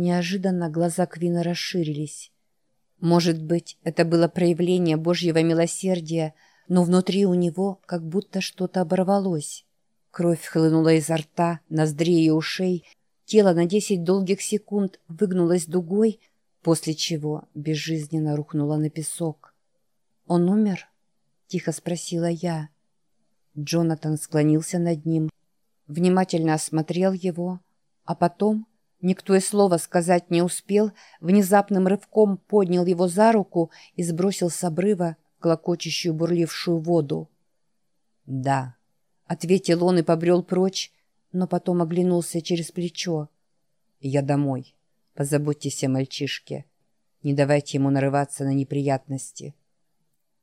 Неожиданно глаза Квина расширились. Может быть, это было проявление Божьего милосердия, но внутри у него как будто что-то оборвалось. Кровь хлынула изо рта, ноздрей и ушей, тело на десять долгих секунд выгнулось дугой, после чего безжизненно рухнуло на песок. «Он умер?» — тихо спросила я. Джонатан склонился над ним, внимательно осмотрел его, а потом, никто и слова сказать не успел, внезапным рывком поднял его за руку и сбросил с обрыва клокочущую бурлившую воду. «Да», — ответил он и побрел прочь, но потом оглянулся через плечо. «Я домой. Позаботьтесь о мальчишке. Не давайте ему нарываться на неприятности».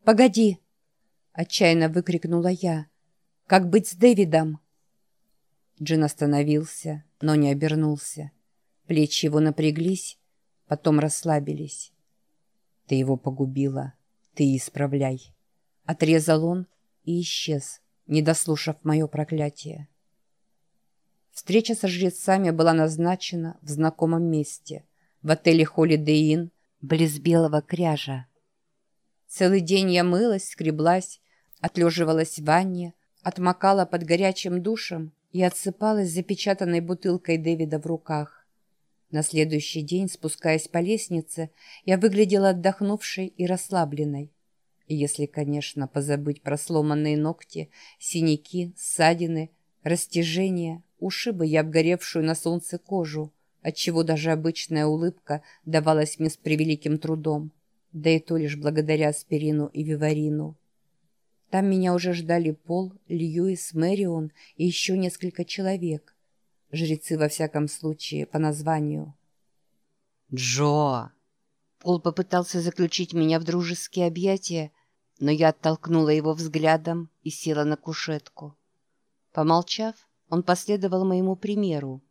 «Погоди!» — отчаянно выкрикнула я. «Как быть с Дэвидом?» Джин остановился, но не обернулся. Плечи его напряглись, потом расслабились. «Ты его погубила. Ты исправляй». Отрезал он и исчез, не дослушав мое проклятие. Встреча со жрецами была назначена в знакомом месте, в отеле Holiday Inn, близ Белого Кряжа. Целый день я мылась, скреблась, отлеживалась в ванне, отмокала под горячим душем и отсыпалась запечатанной бутылкой Дэвида в руках. На следующий день, спускаясь по лестнице, я выглядела отдохнувшей и расслабленной. Если, конечно, позабыть про сломанные ногти, синяки, ссадины, растяжения, ушибы и обгоревшую на солнце кожу, отчего даже обычная улыбка давалась мне с превеликим трудом, да и то лишь благодаря аспирину и виварину. Там меня уже ждали Пол, Льюис, Мэрион и еще несколько человек. Жрецы, во всяком случае, по названию. «Джо!» Пол попытался заключить меня в дружеские объятия, но я оттолкнула его взглядом и села на кушетку. Помолчав, он последовал моему примеру.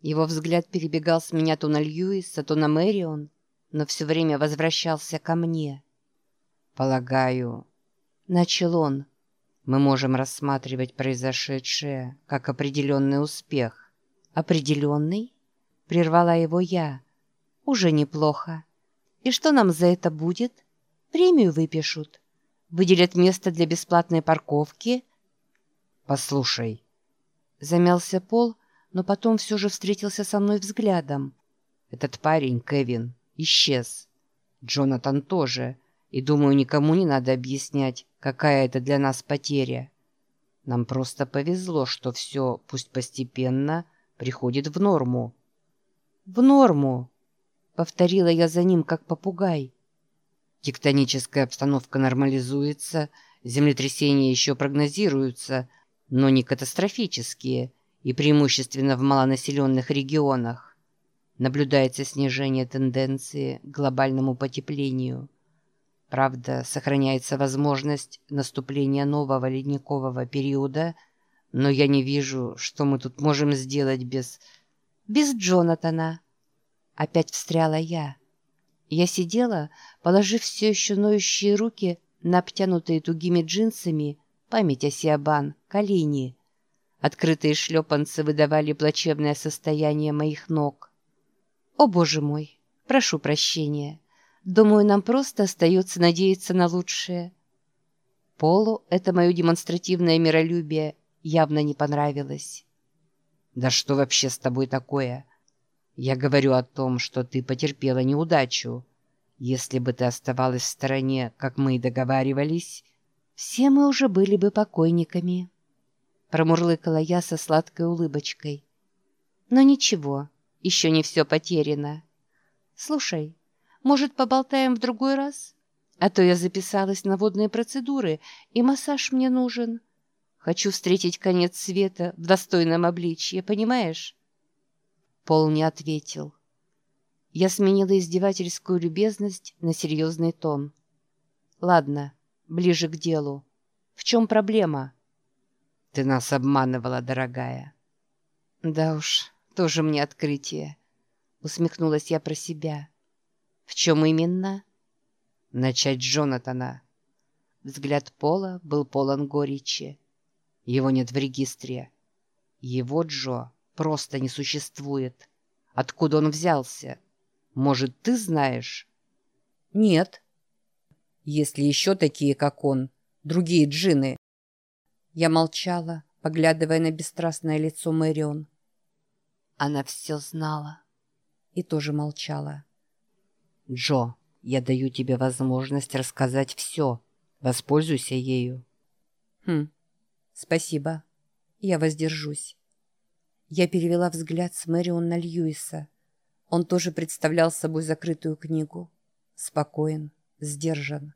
Его взгляд перебегал с меня то на Льюиса, то на Мэрион, но все время возвращался ко мне. «Полагаю, начал он. Мы можем рассматривать произошедшее как определенный успех. Определенный? Прервала его я. Уже неплохо. И что нам за это будет? Премию выпишут. Выделят место для бесплатной парковки. Послушай. Замялся Пол, но потом все же встретился со мной взглядом. Этот парень, Кевин, исчез. Джонатан тоже. И думаю, никому не надо объяснять, какая это для нас потеря. Нам просто повезло, что все, пусть постепенно, приходит в норму. «В норму!» — повторила я за ним, как попугай. Тектоническая обстановка нормализуется, землетрясения еще прогнозируются, но не катастрофические и преимущественно в малонаселенных регионах. Наблюдается снижение тенденции к глобальному потеплению – Правда, сохраняется возможность наступления нового ледникового периода, но я не вижу, что мы тут можем сделать без... без Джонатана. Опять встряла я. Я сидела, положив все еще ноющие руки на обтянутые тугими джинсами, память о Сиабан, колени. Открытые шлепанцы выдавали плачевное состояние моих ног. О, боже мой, прошу прощения. Думаю, нам просто остается надеяться на лучшее. Полу это мое демонстративное миролюбие явно не понравилось. «Да что вообще с тобой такое? Я говорю о том, что ты потерпела неудачу. Если бы ты оставалась в стороне, как мы и договаривались, все мы уже были бы покойниками». Промурлыкала я со сладкой улыбочкой. «Но ничего, еще не все потеряно. Слушай, может, поболтаем в другой раз? А то я записалась на водные процедуры, и массаж мне нужен. Хочу встретить конец света в достойном обличье, понимаешь?» Пол не ответил. Я сменила издевательскую любезность на серьезный тон. «Ладно, ближе к делу. В чем проблема?» «Ты нас обманывала, дорогая». «Да уж, тоже мне открытие», — усмехнулась я про себя. «В чем именно?» «Начать с Джонатана». Взгляд Пола был полон горечи. Его нет в регистре. Его Джо просто не существует. Откуда он взялся? Может, ты знаешь?» «Нет. Есть ли еще такие, как он, другие джины?» Я молчала, поглядывая на бесстрастное лицо Мэрион. Она все знала. И тоже молчала. «Джо, я даю тебе возможность рассказать все. Воспользуйся ею». «Хм, спасибо. Я воздержусь». Я перевела взгляд с Мэрион на Льюиса. Он тоже представлял собой закрытую книгу. Спокоен, сдержан.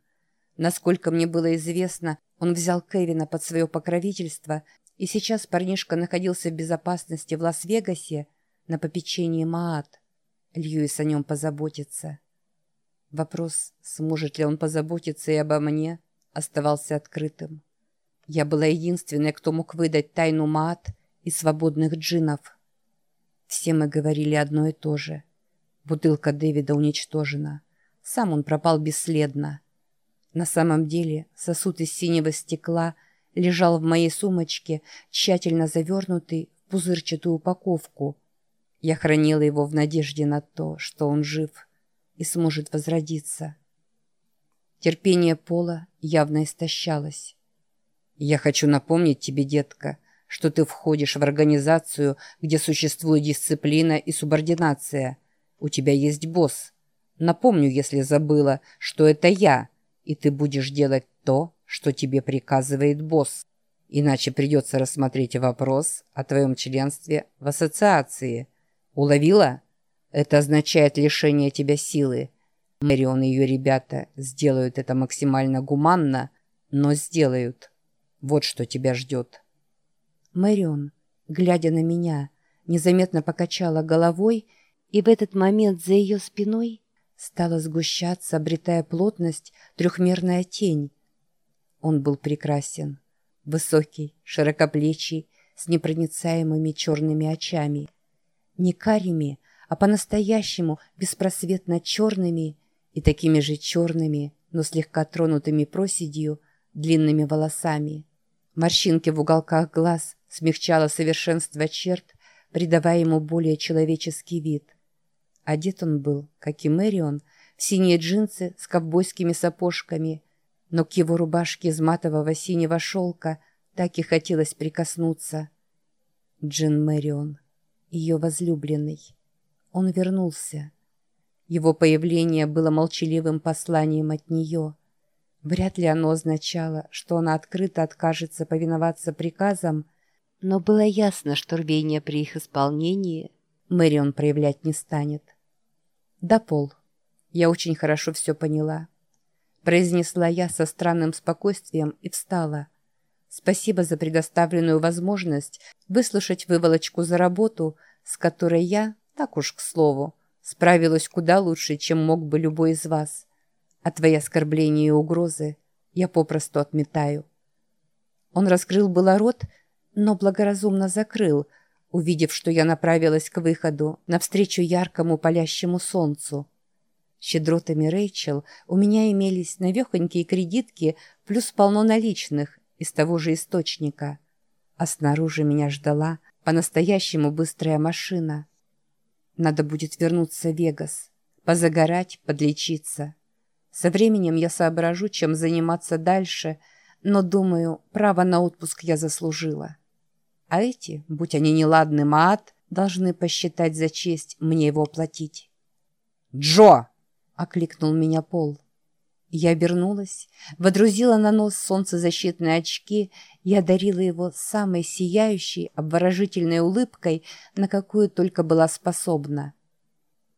Насколько мне было известно, он взял Кевина под свое покровительство, и сейчас парнишка находился в безопасности в Лас-Вегасе на попечении Маат. Льюис о нем позаботится. Вопрос, сможет ли он позаботиться и обо мне, оставался открытым. Я была единственной, кто мог выдать тайну Маат и свободных джинов. Все мы говорили одно и то же. Бутылка Дэвида уничтожена. Сам он пропал бесследно. На самом деле сосуд из синего стекла лежал в моей сумочке, тщательно завернутый в пузырчатую упаковку. Я хранила его в надежде на то, что он жив и сможет возродиться. Терпение Пола явно истощалось. «Я хочу напомнить тебе, детка, что ты входишь в организацию, где существует дисциплина и субординация. У тебя есть босс. Напомню, если забыла, что это я» и ты будешь делать то, что тебе приказывает босс. Иначе придется рассмотреть вопрос о твоем членстве в ассоциации. Уловила? Это означает лишение тебя силы. Мэрион и ее ребята сделают это максимально гуманно, но сделают. Вот что тебя ждет. Мэрион, глядя на меня, незаметно покачала головой, и в этот момент за ее спиной Стала сгущаться, обретая плотность, трехмерная тень. Он был прекрасен. Высокий, широкоплечий, с непроницаемыми черными очами. Не карими, а по-настоящему беспросветно черными и такими же черными, но слегка тронутыми проседью, длинными волосами. Морщинки в уголках глаз смягчало совершенство черт, придавая ему более человеческий вид. Одет он был, как и Мэрион, в синие джинсы с ковбойскими сапожками, но к его рубашке из матового синего шелка так и хотелось прикоснуться. Джин Мэрион, ее возлюбленный. Он вернулся. Его появление было молчаливым посланием от нее. Вряд ли оно означало, что она открыто откажется повиноваться приказам, но было ясно, что рвение при их исполнении Мэрион проявлять не станет. «Да, Пол, я очень хорошо все поняла», — произнесла я со странным спокойствием и встала. «Спасибо за предоставленную возможность выслушать выволочку за работу, с которой я, так уж к слову, справилась куда лучше, чем мог бы любой из вас. А твои оскорбления и угрозы я попросту отметаю». Он раскрыл было рот, но благоразумно закрыл — увидев, что я направилась к выходу, навстречу яркому палящему солнцу. Щедротами Рэйчел у меня имелись навехонькие кредитки плюс полно наличных из того же источника. А снаружи меня ждала по-настоящему быстрая машина. Надо будет вернуться в Вегас, позагорать, подлечиться. Со временем я соображу, чем заниматься дальше, но, думаю, право на отпуск я заслужила. А эти, будь они неладны, мат, должны посчитать за честь мне его платить. «Джо!» — окликнул меня Пол. Я обернулась, водрузила на нос солнцезащитные очки и одарила его самой сияющей, обворожительной улыбкой, на какую только была способна.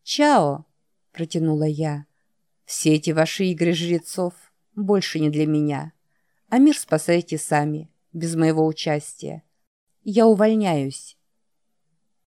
«Чао!» — протянула я. «Все эти ваши игры жрецов больше не для меня, а мир спасайте сами, без моего участия. Я увольняюсь.